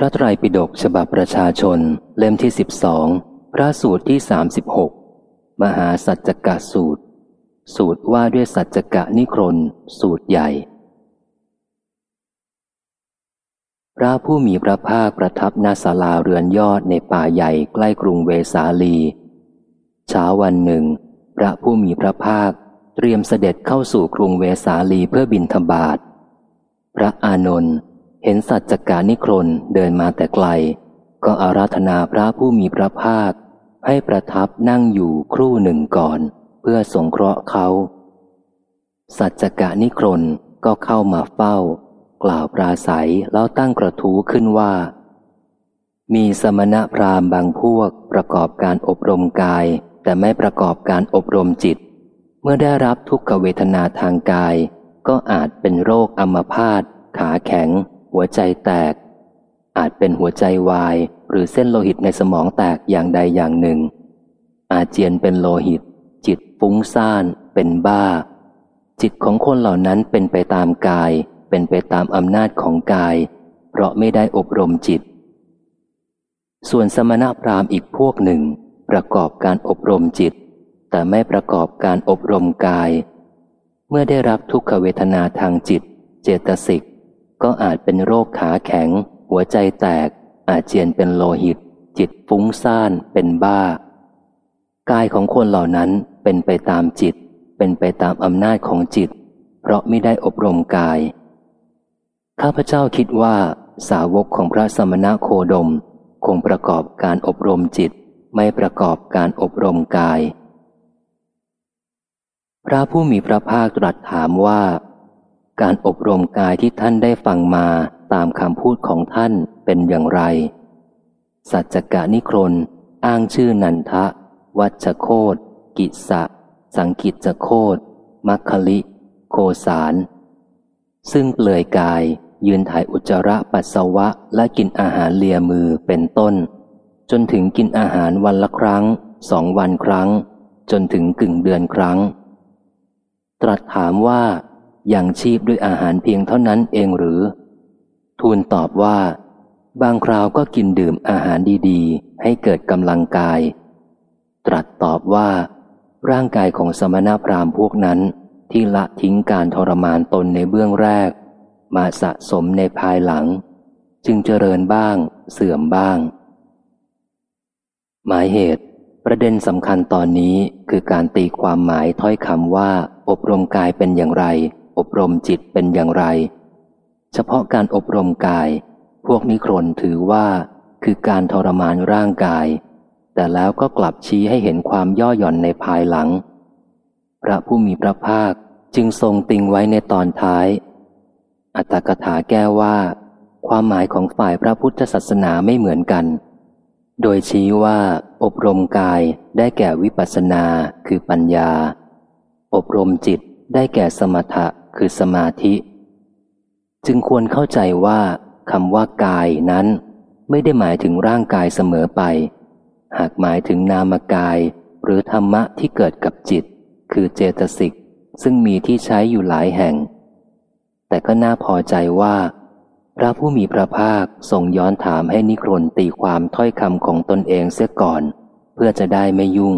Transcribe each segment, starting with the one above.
พระไตรปิฎกฉบับประชาชน เล่มที่สิบสองพระสูตรที่สามสิบหกมหาสัจจกะสูตร สูตรว่าด้วยสัจจกะนิครนสูตรใหญ่ พระผู้มีพระภาคประทับนาศาลาเรือนยอดในป่าใหญ่ใกล้กรุงเวสาลี เช้าวันหนึ่ง พระผู้มีพระภาคเตรียมเสด็จเข้าสู่กรุงเวสาลีเพื่อบินธบาตพระอานนท์ เห็นสัจจการนิครนเดินมาแต่ไกล ก็อาราธนาพระผู้มีพระภาค ให้ประทับนั่งอยู่ครู่หนึ่งก่อน เพื่อสงเคราะห์เขา สัจจกานิครนก็เข้ามาเฝ้า กล่าวปราศัยแล้วตั้งกระทู้ขึ้นว่า มีสมณะพราหมณ์บางพวกประกอบการอบรมกาย แต่ไม่ประกอบการอบรมจิต เมื่อได้รับทุกขเวทนาทางกาย ก็อาจเป็นโรคอัมพาตขาแข็ง หัวใจแตก อาจเป็นหัวใจวาย หรือเส้นโลหิตในสมองแตกอย่างใดอย่างหนึ่ง อาเจียนเป็นโลหิต จิตฟุ้งซ่าน เป็นบ้า จิตของคนเหล่านั้นเป็นไปตามกาย เป็นไปตามอำนาจของกาย เพราะไม่ได้อบรมจิต ส่วนสมณพราหมณ์อีกพวกหนึ่ง ประกอบการอบรมจิต แต่ไม่ประกอบการอบรมกาย เมื่อได้รับทุกขเวทนาทางจิต เจตสิก ก็อาจเป็นโรคขาแข็ง หัวใจแตก อาจเจียนเป็นโลหิต จิตฟุ้งซ่านเป็นบ้า กายของคนเหล่านั้นเป็นไปตามจิต เป็นไปตามอำนาจของจิต เพราะไม่ได้อบรมกาย ข้าพเจ้าคิดว่า สาวกของพระสมณะโคดม คงประกอบการอบรมจิต ไม่ประกอบการอบรมกาย พระผู้มีพระภาคตรัสถามว่า การอบรมกายที่ท่านได้ฟังมาตามคำพูดของท่านเป็นอย่างไร สัจจกานิครนอ้างชื่อนันทะ วัชโคตกิสะ สังกิจโคตมัคคลิ โคสารซึ่งเปลือยกายยืนถ่ายอุจจาระปัสสาวะและกินอาหารเลียมือเป็นต้น จนถึงกินอาหารวันละครั้งสองวันครั้ง จนถึงกึ่งเดือนครั้ง ตรัสถามว่า ยังชีพด้วยอาหารเพียงเท่านั้นเองหรือ ทูลตอบว่า บางคราวก็กินดื่มอาหารดีๆ ให้เกิดกำลังกาย ตรัสตอบว่า ร่างกายของสมณพราหมณ์พวกนั้น ที่ละทิ้งการทรมานตนในเบื้องแรก มาสะสมในภายหลัง จึงเจริญบ้าง เสื่อมบ้าง หมายเหตุประเด็นสำคัญตอนนี้คือการตีความหมายถ้อยคำว่าอบรมกายเป็นอย่างไร อบรมจิตเป็นอย่างไร เฉพาะการอบรมกาย พวกนิครนถือว่า คือการทรมานร่างกาย แต่แล้วก็กลับชี้ให้เห็นความย่อหย่อนในภายหลัง พระผู้มีพระภาคจึงทรงติงไว้ในตอนท้าย อัตถกถาแก้ว่า ความหมายของฝ่ายพระพุทธศาสนาไม่เหมือนกัน โดยชี้ว่าอบรมกายได้แก่วิปัสสนาคือปัญญา อบรมจิตได้แก่สมถะ คือสมาธิ จึงควรเข้าใจว่าคำว่ากายนั้น ไม่ได้หมายถึงร่างกายเสมอไป หากหมายถึงนามกาย หรือธรรมะที่เกิดกับจิต คือเจตสิกซึ่งมีที่ใช้อยู่หลายแห่ง แต่ก็น่าพอใจว่า พระผู้มีพระภาคทรงย้อนถามให้นิครนตีความถ้อยคำของตนเองเสียก่อน เพื่อจะได้ไม่ยุ่ง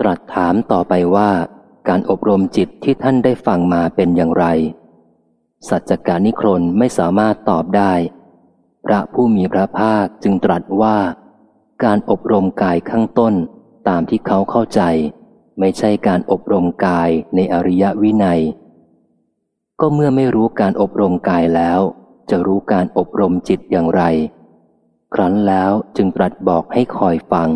ตรัสถามต่อไปว่า การอบรมจิตที่ท่านได้ฟังมาเป็นอย่างไร สัจจการนิครนไม่สามารถตอบได้ พระผู้มีพระภาคจึงตรัสว่า การอบรมกายข้างต้นตามที่เขาเข้าใจ ไม่ใช่การอบรมกายในอริยวินัย ก็เมื่อไม่รู้การอบรมกายแล้ว จะรู้การอบรมจิตอย่างไร ครั้นแล้วจึงตรัสบอกให้คอยฟัง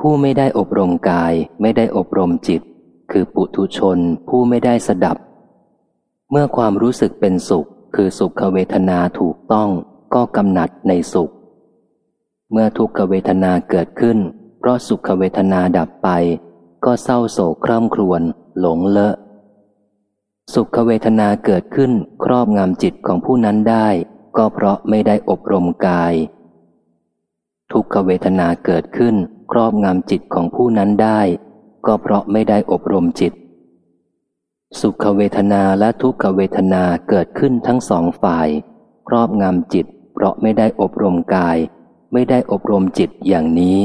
ผู้ไม่ได้อบรมกายไม่ได้อบรมจิต คือปุถุชนผู้ไม่ได้สดับ เมื่อความรู้สึกเป็นสุข คือสุขเวทนาถูกต้องก็กำหนัดในสุข เมื่อทุกขเวทนาเกิดขึ้น เพราะสุขเวทนาดับไป ก็เศร้าโศกคร่ำครวญหลงเลอะ สุขเวทนาเกิดขึ้นครอบงำจิตของผู้นั้นได้ ก็เพราะไม่ได้อบรมกาย ทุกขเวทนาเกิดขึ้น ครอบงำจิตของผู้นั้นได้ ก็เพราะไม่ได้อบรมจิต สุขเวทนาและทุกขเวทนาเกิดขึ้นทั้งสองฝ่าย ครอบงำจิต เพราะไม่ได้อบรมกาย ไม่ได้อบรมจิตอย่างนี้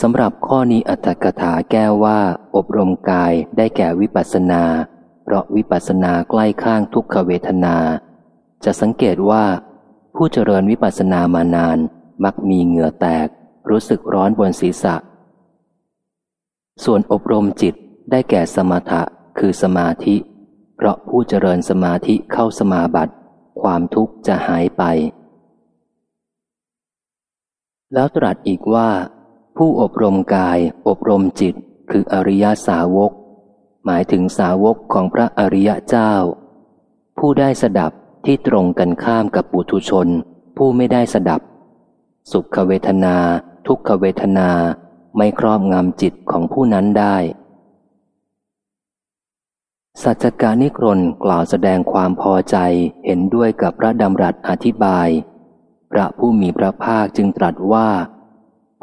สำหรับข้อนี้อัตถกถาแก้ว่า อบรมกายได้แก่วิปัสนา เพราะวิปัสนาใกล้ข้างทุกขเวทนา จะสังเกตว่า ผู้เจริญวิปัสนามานาน มักมีเหงื่อแตก รู้สึกร้อนบนศีรษะ ส่วนอบรมจิตได้แก่สมถะคือสมาธิ เพราะผู้เจริญสมาธิเข้าสมาบัติความทุกข์จะหายไป แล้วตรัสอีกว่า ผู้อบรมกาย อบรมจิต คืออริยสาวก หมายถึงสาวกของพระอริยเจ้า ผู้ได้สดับที่ตรงกันข้ามกับปุถุชน ผู้ไม่ได้สดับ สุขเวทนา ทุกขเวทนาไม่ครอบงำจิตของผู้นั้นได้ สัจการนิกรนกล่าวแสดงความพอใจเห็นด้วยกับพระดำรัสอธิบาย พระผู้มีพระภาคจึงตรัสว่า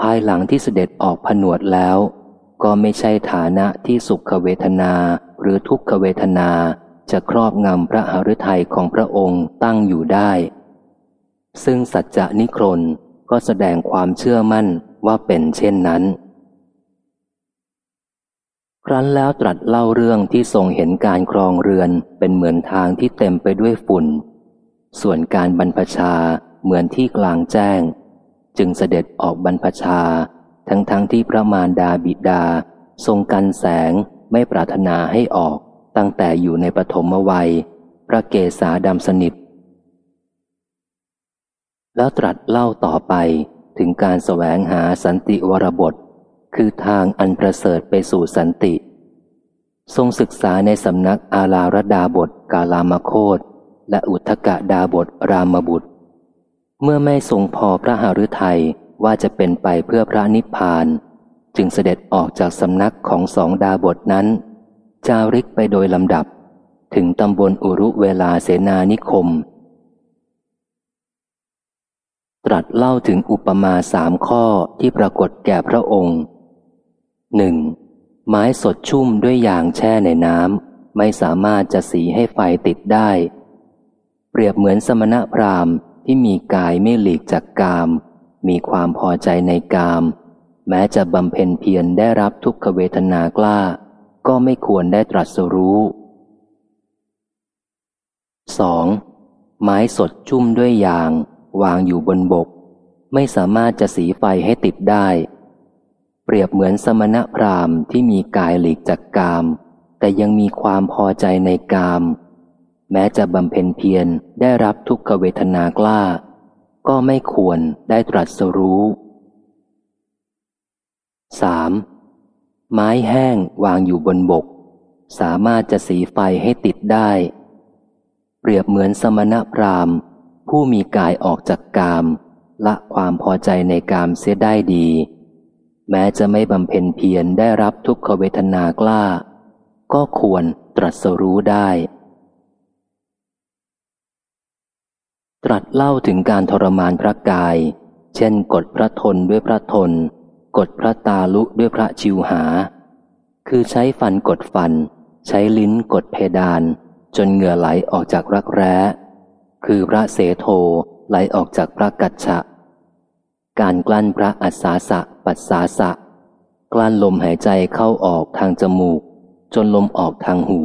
ภายหลังที่เสด็จออกผนวดแล้ว ก็ไม่ใช่ฐานะที่สุขเวทนาหรือทุกขเวทนาจะครอบงำพระหฤทัยของพระองค์ตั้งอยู่ได้ ซึ่งสัจจะนิครน ก็แสดงความเชื่อมั่นว่าเป็นเช่นนั้น ครั้นแล้วตรัสเล่าเรื่องที่ทรงเห็นการครองเรือนเป็นเหมือนทางที่เต็มไปด้วยฝุ่น ส่วนการบรรพชาเหมือนที่กลางแจ้ง จึงเสด็จออกบรรพชา ทั้งทั้งที่พระมารดาบิดา ทรงกันแสงไม่ปรารถนาให้ออกตั้งแต่อยู่ในปฐมวัย พระเกศาดำสนิท แล้วตรัสเล่าต่อไปถึงการแสวงหาสันติวรบท คือทางอันประเสริฐไปสู่สันติ ทรงศึกษาในสำนักอาลารดาบทกาลามโคตและอุทกะดาบทรามบุตร เมื่อไม่ทรงพอพระหฤทัยว่าจะเป็นไปเพื่อพระนิพพาน จึงเสด็จออกจากสำนักของสองดาบทนั้น จาริกไปโดยลำดับ ถึงตำบลอุรุเวลาเสนานิคม ตรัสเล่าถึงอุปมาสามข้อที่ปรากฏแก่พระองค์หนึ่งไม้สดชุ่มด้วยยางแช่ในน้ำไม่สามารถจะสีให้ไฟติดได้ เปรียบเหมือนสมณะพราหมณ์ที่มีกายไม่หลีกจากกาม มีความพอใจในกาม แม้จะบำเพ็ญเพียรได้รับทุกขเวทนากล้า ก็ไม่ควรได้ตรัสรู้ 2. ไม้สดชุ่มด้วยยาง วางอยู่บนบก ไม่สามารถจะสีไฟให้ติดได้ เปรียบเหมือนสมณะพราหมณ์ที่มีกายหลีกจากกาม แต่ยังมีความพอใจในกาม แม้จะบำเพ็ญเพียรได้รับทุกขเวทนากล้า ก็ไม่ควรได้ตรัสรู้ 3. ไม้แห้งวางอยู่บนบก สามารถจะสีไฟให้ติดได้ เปรียบเหมือนสมณพราหมณ์ ผู้มีกายออกจากกาม ละความพอใจในกามเสียได้ดี แม้จะไม่บำเพ็ญเพียรได้รับทุกขเวทนากล้า ก็ควรตรัสรู้ได้ ตรัสเล่าถึงการทรมานพระกาย เช่น กดพระทนด้วยพระทน กดพระตาลุด้วยพระชิวหา คือใช้ฟันกดฟัน ใช้ลิ้นกดเพดาน จนเหงื่อไหลออกจากรักแร้ คือพระเสโทไหลออกจากพระกัจฉะ การกลั้นพระอัศาสะปัสสาสะ กลั้นลมหายใจเข้าออกทางจมูก จนลมออกทางหู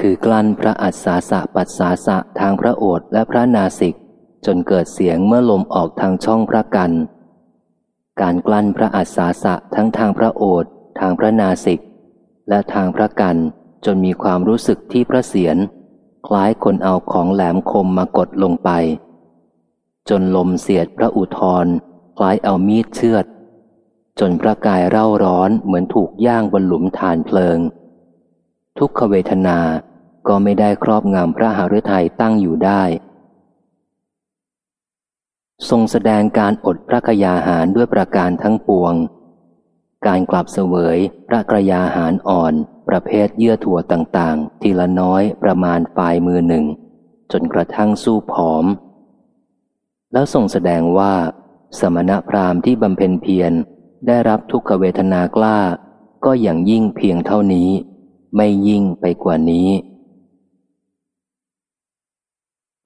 คือกลั้นพระอัศาสะปัสสาสะทางพระโอษฐ์และพระนาสิก จนเกิดเสียงเมื่อลมออกทางช่องพระกัน การกลั้นพระอัศาสะทั้งทางพระโอษฐ์ทางพระนาสิก และทางพระกันจนมีความรู้สึกที่พระเสียร คล้ายคนเอาของแหลมคมมากดลงไป จนลมเสียดพระอุทรคล้ายเอามีดเชือด จนพระกายเร่าร้อนเหมือนถูกย่างบนหลุมฐานเพลิง ทุกขเวทนาก็ไม่ได้ครอบงำพระหฤทัยตั้งอยู่ได้ ทรงแสดงการอดพระกยาหารด้วยประการทั้งปวง การกลับเสวยพระกยาหารอ่อน ประเภทเยื่อถั่วต่างๆ ทีละน้อยประมาณปลายมือหนึ่ง จนกระทั่งสู้ผอม แล้วทรงแสดงว่า สมณพราหมณ์ที่บำเพ็ญเพียรได้รับทุกขเวทนากล้า ก็อย่างยิ่งเพียงเท่านี้ ไม่ยิ่งไปกว่านี้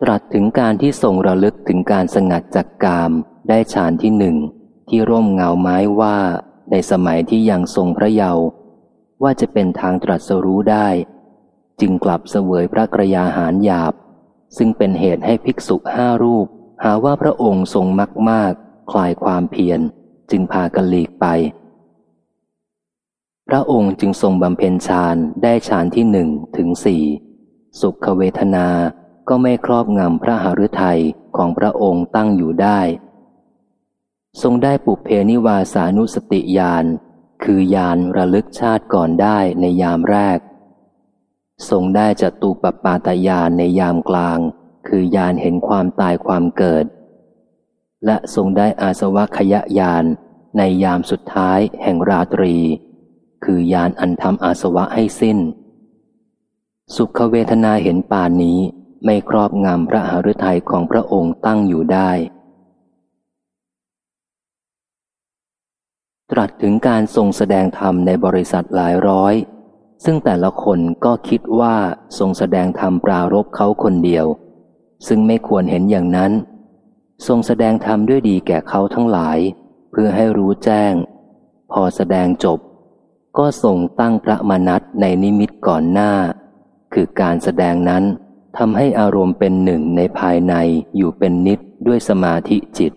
ตรัสถึงการที่ทรงระลึกถึงการสงัดจากกามได้ฌานที่หนึ่งที่ร่มเงาไม้ว่าในสมัยที่ยังทรงพระเยาว์ ว่าจะเป็นทางตรัสรู้ได้ จึงกลับเสวยพระกระยาหารหยาบ ซึ่งเป็นเหตุให้ภิกษุห้ารูป หาว่าพระองค์ทรงมากมากคลายความเพียรจึงพากันหลีกไป พระองค์จึงทรงบำเพ็ญฌานได้ฌานที่หนึ่งถึงสี่สุขเวทนาก็ไม่ครอบงำพระหฤทัยของพระองค์ตั้งอยู่ได้ ทรงได้ปุเพนิวาสานุสติญาณ คือยานระลึกชาติก่อนได้ในยามแรก ทรงได้จตุปปาตยานในยามกลาง คือยานเห็นความตายความเกิด และทรงได้อาสวะขยะยานในยามสุดท้ายแห่งราตรี คือยานอันทำอาสวะให้สิ้น สุขเวทนาเห็นป่านนี้ไม่ครอบงำพระหฤทัยของพระองค์ตั้งอยู่ได้ ตรัสถึงการทรงแสดงธรรมในบริษัทหลายร้อย ซึ่งแต่ละคนก็คิดว่าทรงแสดงธรรมปรารบเขาคนเดียว ซึ่งไม่ควรเห็นอย่างนั้น ทรงแสดงธรรมด้วยดีแก่เขาทั้งหลาย เพื่อให้รู้แจ้ง พอแสดงจบ ก็ทรงตั้งพระมนัตในนิมิตก่อนหน้า คือการแสดงนั้นทำให้อารมณ์เป็นหนึ่งในภายในอยู่เป็นนิดด้วยสมาธิจิต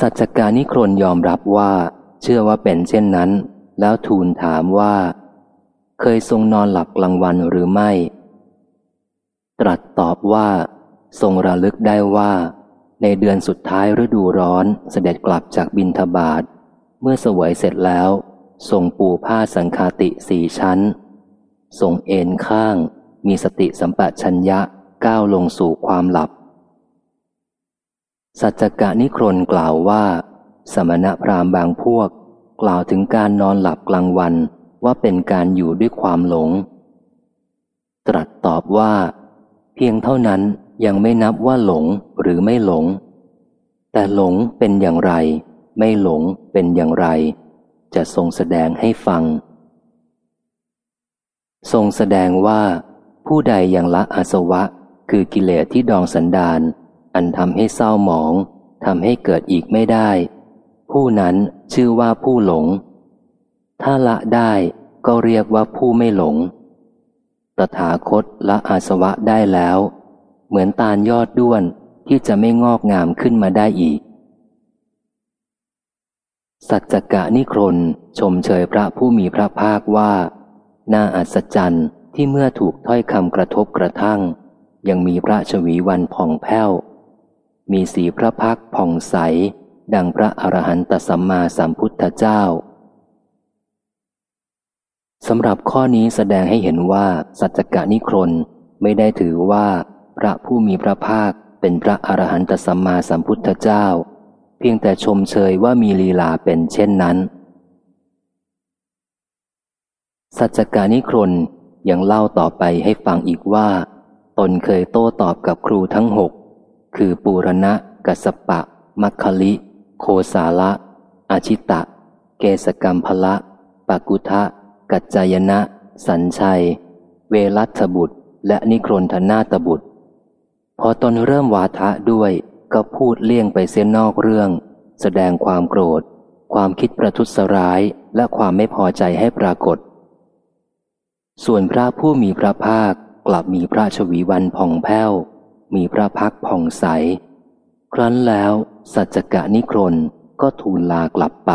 สัจจการนิครนยอมรับว่า เชื่อว่าเป็นเช่นนั้น แล้วทูลถามว่า เคยทรงนอนหลับกลางวันหรือไม่ ตรัสตอบว่า ทรงระลึกได้ว่า ในเดือนสุดท้ายฤดูร้อนเสด็จกลับจากบินทบาทเมื่อสวยเสร็จแล้วทรงปูผ้าสังคาติสี่ชั้นทรงเอนข้าง มีสติสัมปชัญญะก้าวลงสู่ความหลับ สัจจกะนิครนกล่าวว่า สมณพราหมณ์บางพวก กล่าวถึงการนอนหลับกลางวันว่าเป็นการอยู่ด้วยความหลง ตรัสตอบว่า เพียงเท่านั้นยังไม่นับว่าหลงหรือไม่หลง แต่หลงเป็นอย่างไร ไม่หลงเป็นอย่างไร จะทรงแสดงให้ฟัง ทรงแสดงว่า ผู้ใดยังละอาสวะ คือกิเลสที่ดองสันดาน อันทำให้เศร้าหมองทำให้เกิดอีกไม่ได้ ผู้นั้นชื่อว่าผู้หลง ถ้าละได้ก็เรียกว่าผู้ไม่หลง ตถาคตละอาสวะได้แล้ว เหมือนตาลยอดด้วนที่จะไม่งอกงามขึ้นมาได้อีก สัจจกะนิครนชมเชยพระผู้มีพระภาคว่า น่าอัศจรรย์ที่เมื่อถูกถ้อยคำกระทบกระทั่ง ยังมีพระชวีวันผ่องแผ้ว มีสีพระพักผ่องใส ดังพระอรหันตสัมมาสัมพุทธเจ้าสำหรับข้อนี้แสดงให้เห็นว่า สัจจกานิครนไม่ได้ถือว่า พระผู้มีพระภาคเป็นพระอรหันตสัมมาสัมพุทธเจ้า เพียงแต่ชมเชยว่ามีลีลาเป็นเช่นนั้น สัจจกานิครนยังเล่าต่อไปให้ฟังอีกว่า ตนเคยโต้ตอบกับครูทั้งหก คือปูรณะ กัสปะ มัคคลิ โคสาละ อาชิตะ เกสกรรมพละปากุทะ กัจจายนะ สัญชัย เวรัตบุตร และนิครนธนาตบุตร พอตนเริ่มวาทะด้วย ก็พูดเลี่ยงไปเส้นนอกเรื่อง แสดงความโกรธ ความคิดประทุษร้าย และความไม่พอใจให้ปรากฏ ส่วนพระผู้มีพระภาคกลับมีพระชวีวันผ่องแผ้ว มีพระพักผ่องใส ครั้นแล้วสัจจกะนิครนก็ทูลลากลับไป